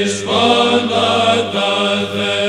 Is one another.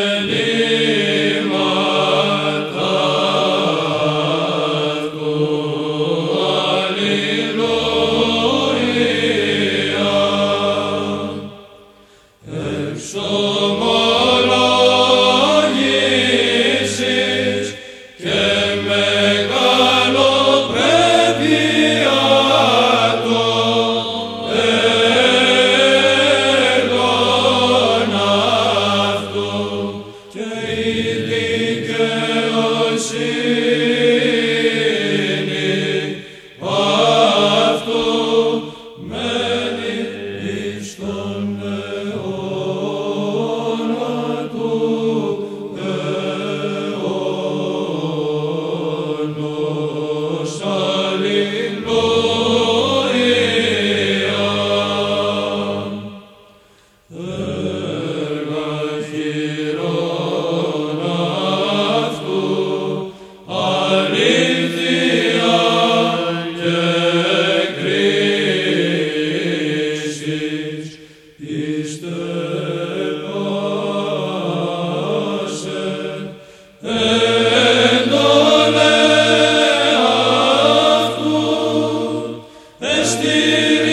Christi.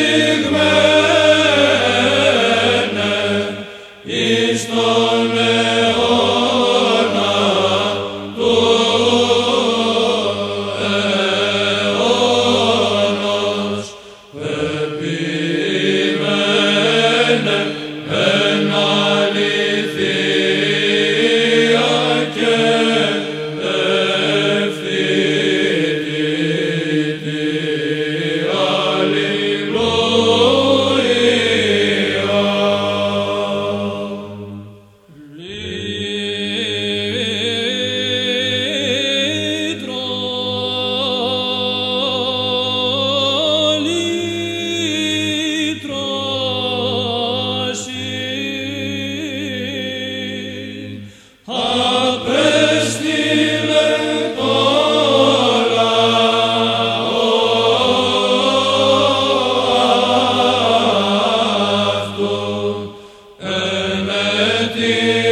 Hallelujah.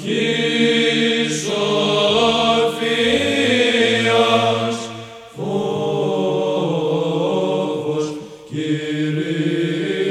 Χρυσόφυρα φόβο κυρίω.